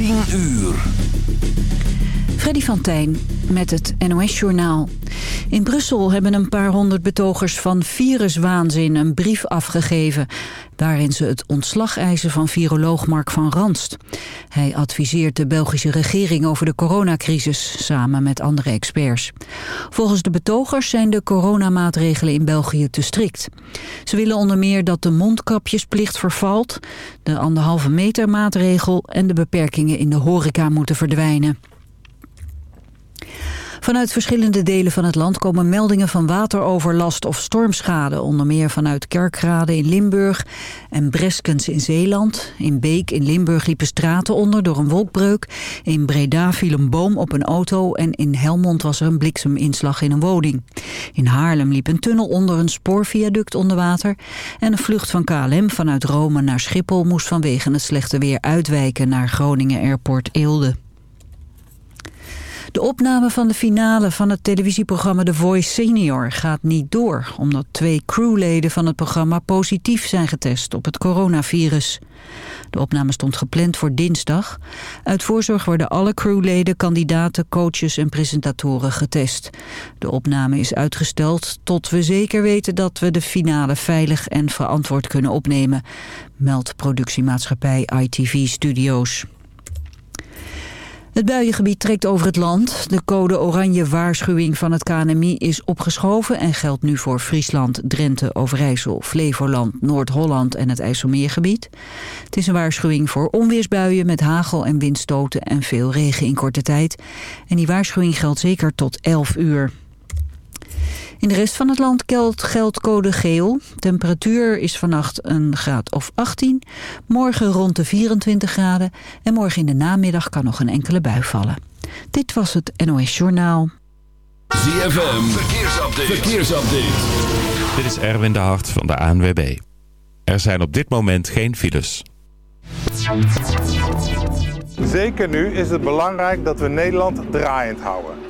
10 uur. Freddy van Tijn met het NOS-journaal. In Brussel hebben een paar honderd betogers van viruswaanzin een brief afgegeven... waarin ze het ontslag eisen van viroloog Mark van Ranst. Hij adviseert de Belgische regering over de coronacrisis... samen met andere experts. Volgens de betogers zijn de coronamaatregelen in België te strikt. Ze willen onder meer dat de mondkapjesplicht vervalt... de anderhalve meter maatregel en de beperkingen in de horeca moeten verdwijnen. Vanuit verschillende delen van het land komen meldingen van wateroverlast of stormschade. Onder meer vanuit Kerkrade in Limburg en Breskens in Zeeland. In Beek in Limburg liepen straten onder door een wolkbreuk. In Breda viel een boom op een auto en in Helmond was er een blikseminslag in een woning. In Haarlem liep een tunnel onder een spoorviaduct onder water. En een vlucht van KLM vanuit Rome naar Schiphol moest vanwege het slechte weer uitwijken naar Groningen Airport Eelde. De opname van de finale van het televisieprogramma The Voice Senior gaat niet door... omdat twee crewleden van het programma positief zijn getest op het coronavirus. De opname stond gepland voor dinsdag. Uit voorzorg worden alle crewleden, kandidaten, coaches en presentatoren getest. De opname is uitgesteld tot we zeker weten dat we de finale veilig en verantwoord kunnen opnemen, meldt productiemaatschappij ITV Studios. Het buiengebied trekt over het land. De code oranje waarschuwing van het KNMI is opgeschoven... en geldt nu voor Friesland, Drenthe, Overijssel, Flevoland, Noord-Holland en het IJsselmeergebied. Het is een waarschuwing voor onweersbuien met hagel en windstoten en veel regen in korte tijd. En die waarschuwing geldt zeker tot 11 uur. In de rest van het land geldt, code geel. Temperatuur is vannacht een graad of 18. Morgen rond de 24 graden. En morgen in de namiddag kan nog een enkele bui vallen. Dit was het NOS Journaal. ZFM, verkeersupdate. verkeersupdate. Dit is Erwin de Hart van de ANWB. Er zijn op dit moment geen files. Zeker nu is het belangrijk dat we Nederland draaiend houden.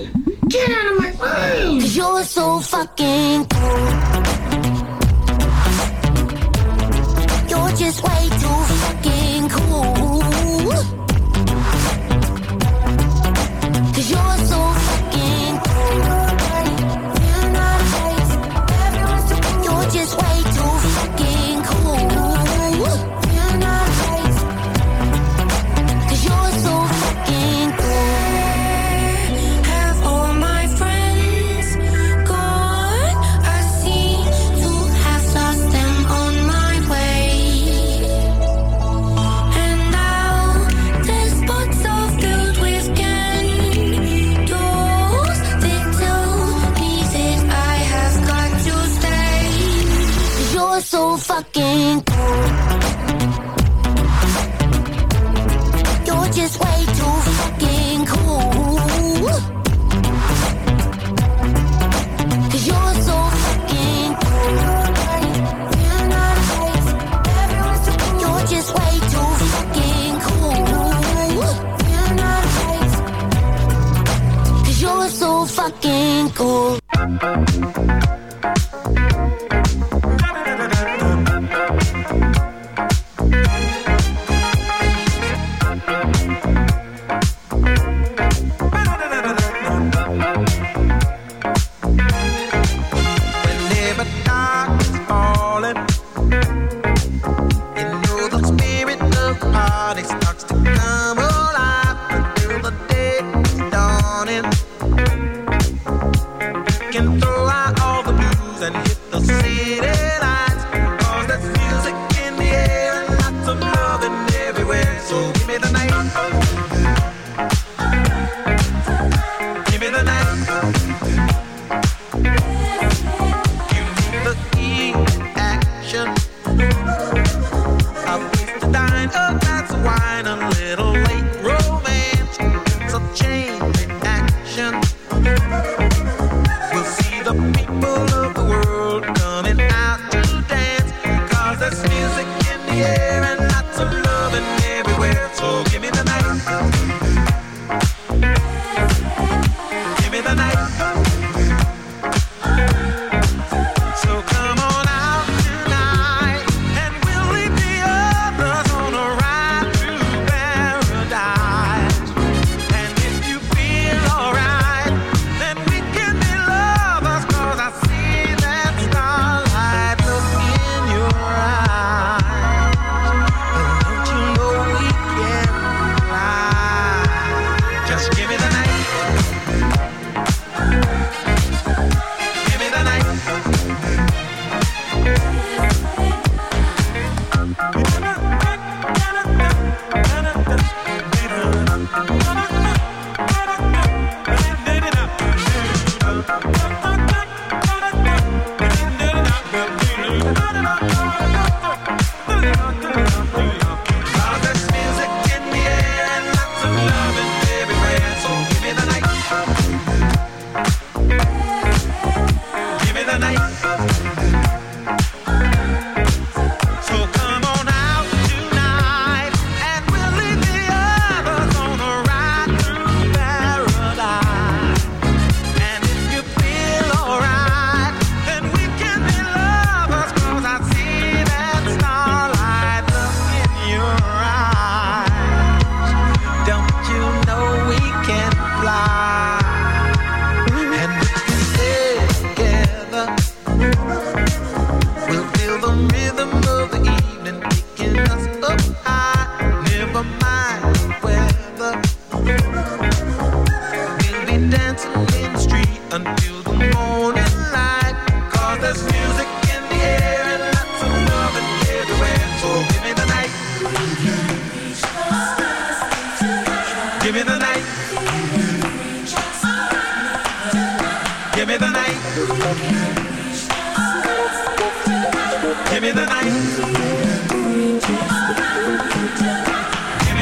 Get out of my! Cause you're so fucking cool. You're just way so fucking cool. You're just way too fucking cool. Cause you're so fucking cool. You're just way too fucking cool. Cause you're so fucking cool.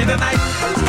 the night.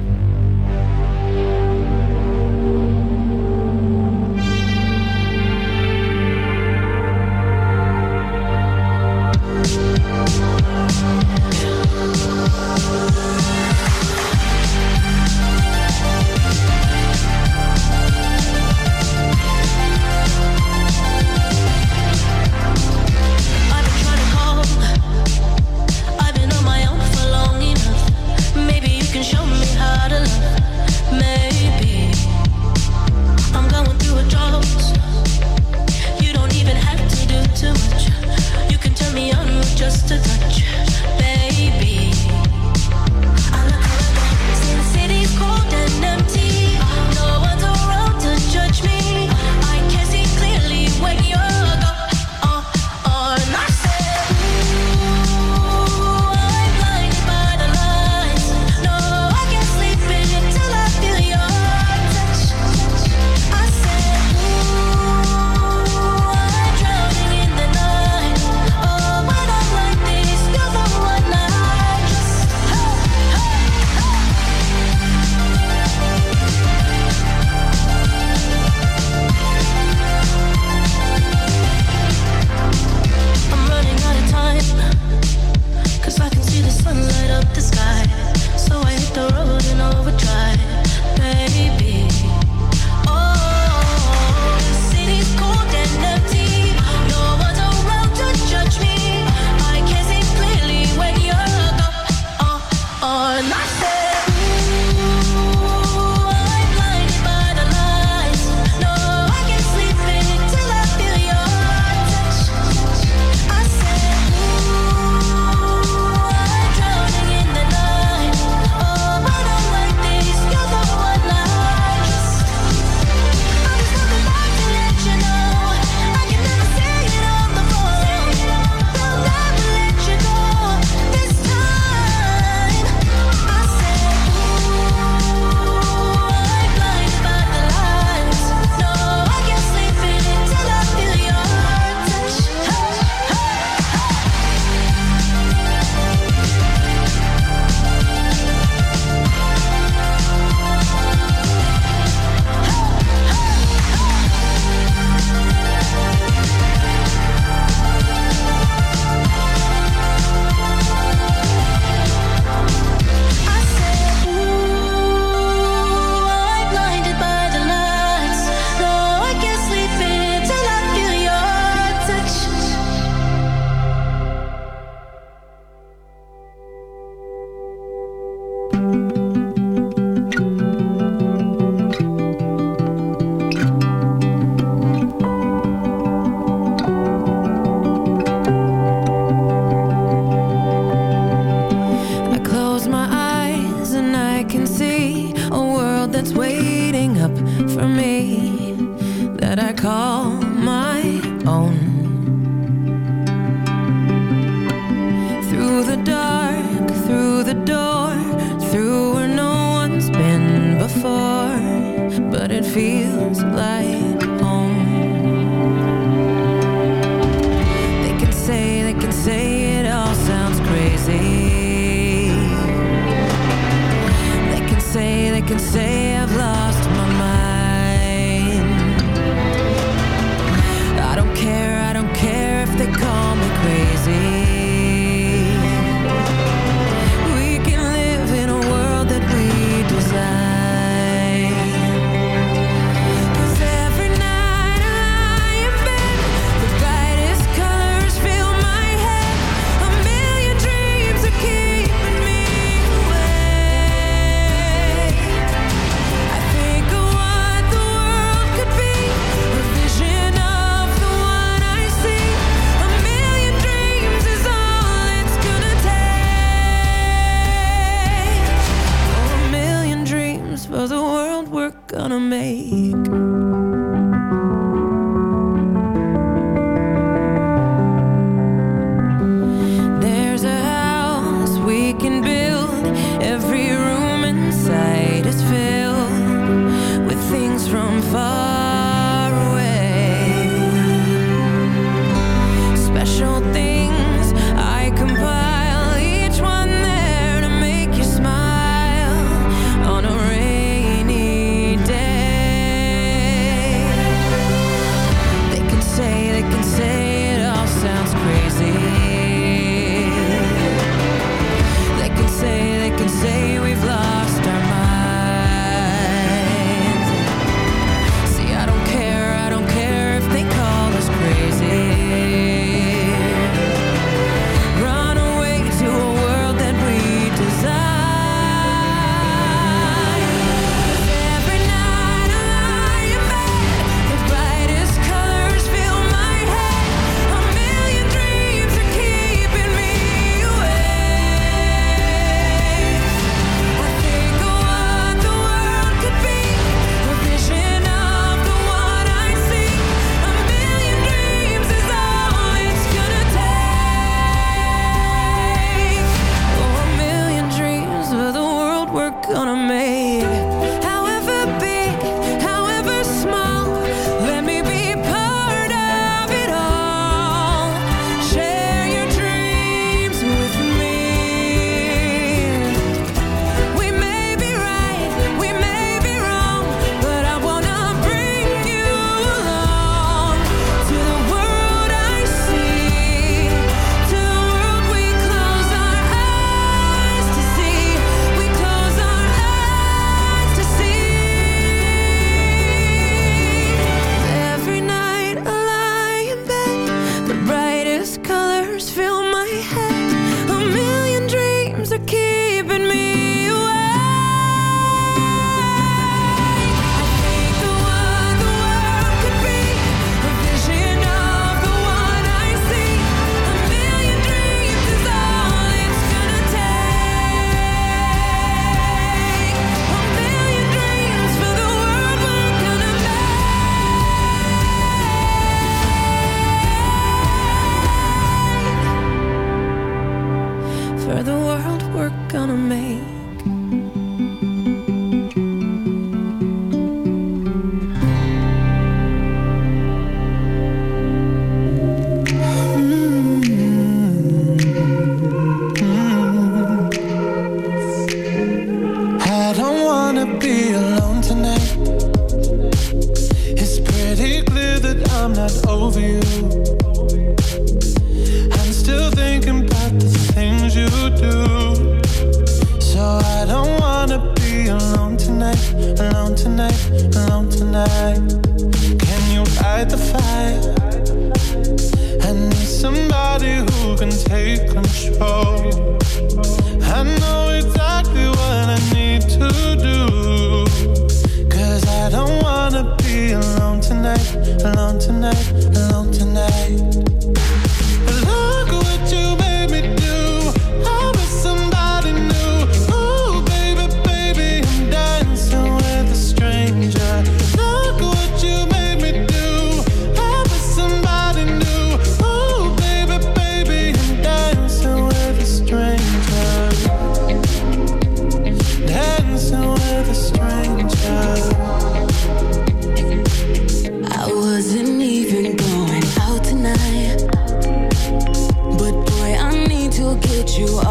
you are.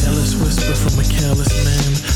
careless whisper from a careless man.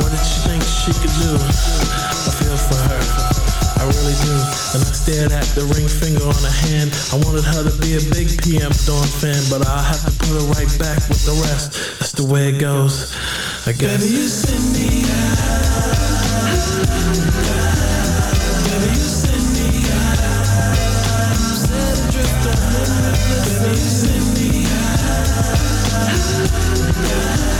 What did think she could do? I feel for her. I really do. And I at the ring finger on hand. I wanted her to be a big PM fan, but I'll have to put her right back with the rest. That's the way it goes. I guess. Baby, you send me Baby, you send me adrift on. Baby, you send me Baby,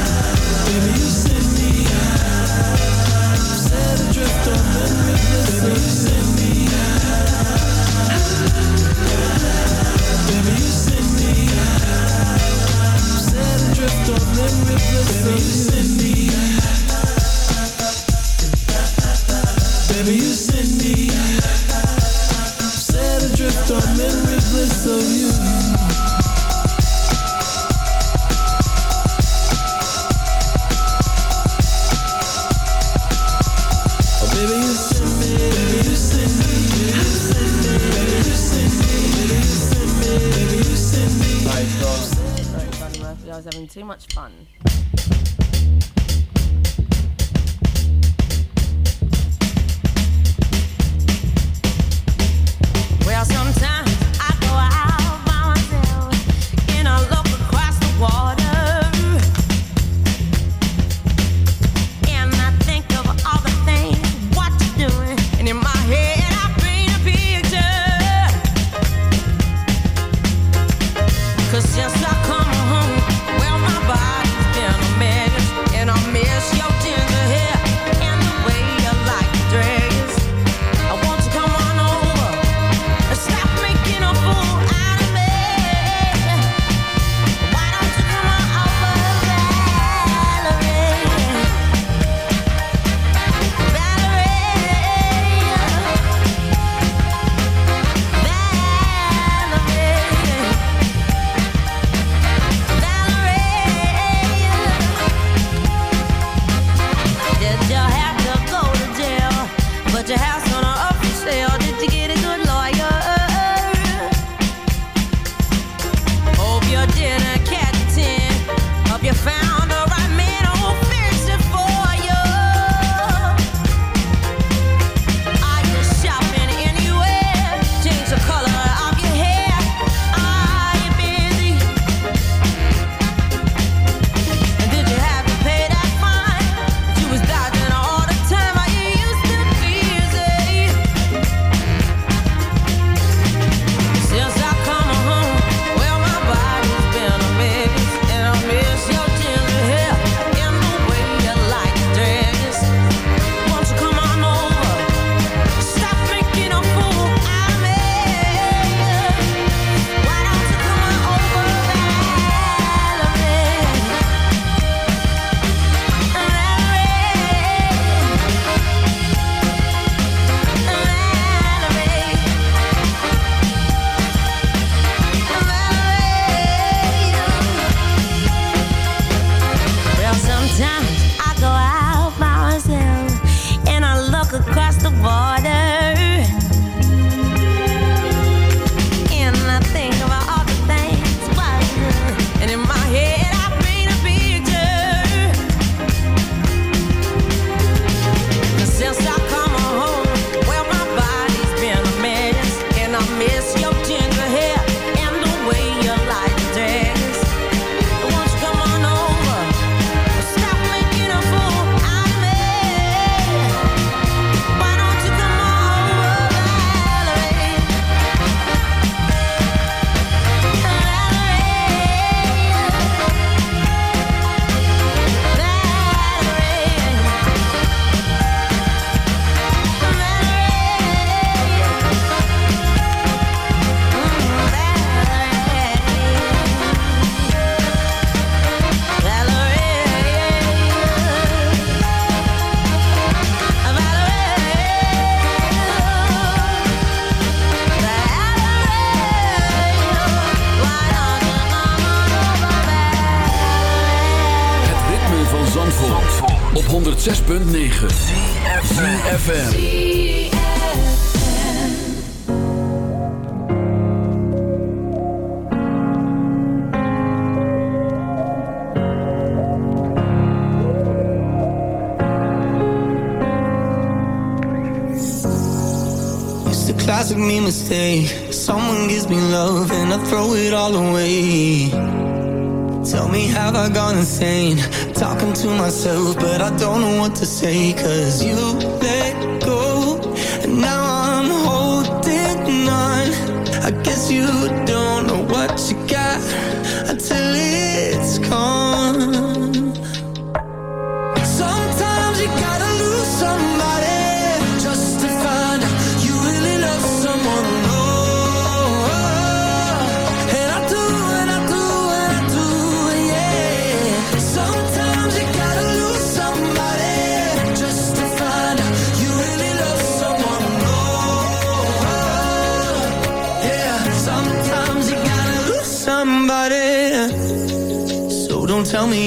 gone insane. Talking to myself, but I don't know what to say Cause you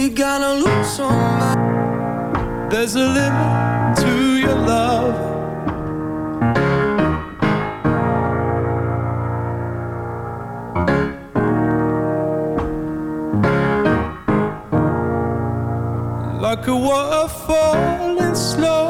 You gotta lose somebody. There's a limit to your love. Like a waterfall falling slow.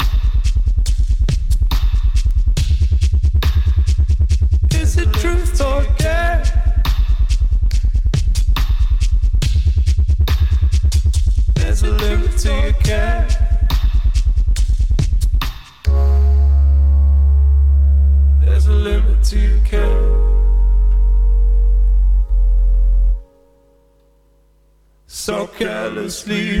sleep.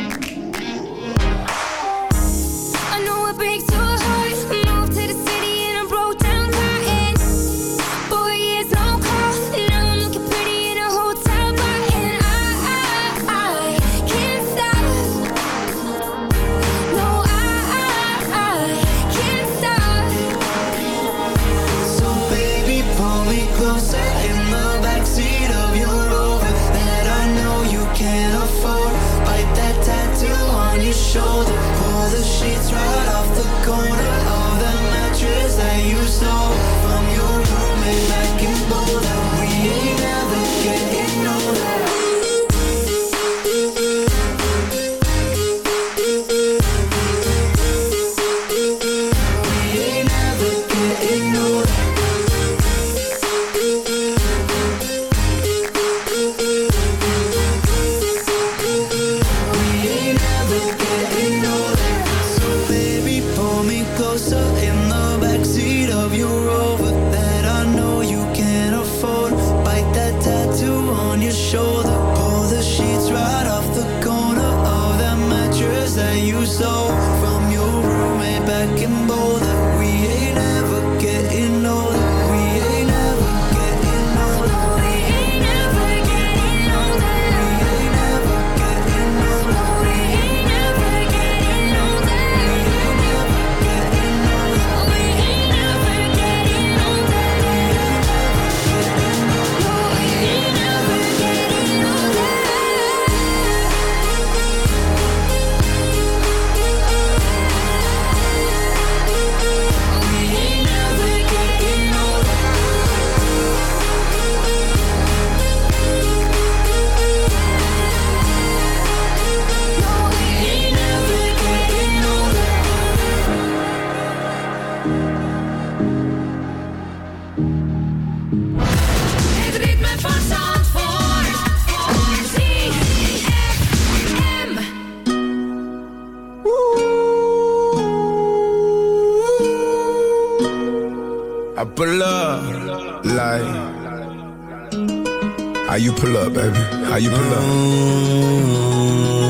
You pull up?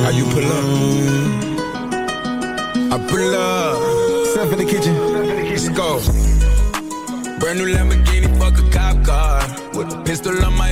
How you pull up? I pull up. Step in the kitchen. Let's go. Brand new Lamborghini, fuck a cop car. With a pistol on my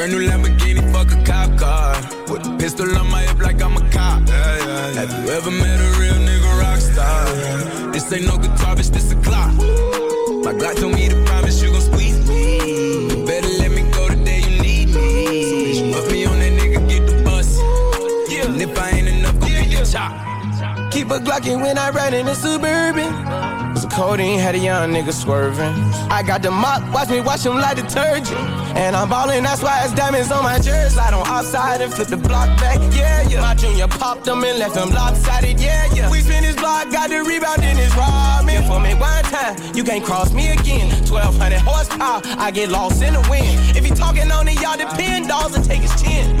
Brand new Lamborghini, fuck a cop car. With a pistol on my hip like I'm a cop. Have you ever met a real nigga rock star? This ain't no guitar, bitch, this a Glock. My Glock told me to promise you gon' squeeze me. You better let me go the day you need me. So bitch, put me on that nigga, get the bus. And if I ain't enough, go get the chop. Keep a Glockin' when I ride in the Suburban. Codeine had a young nigga swerving. I got the mop, watch me wash him like detergent. And I'm ballin', that's why it's diamonds on my jersey. Slide on outside and flip the block back, yeah, yeah. My junior popped them and left them lopsided, yeah, yeah. We spin his block, got the rebound in his robbing. For me one time, you can't cross me again. 1200 horsepower, I get lost in the wind. If he talking on it, y'all depend, dolls and take his chin.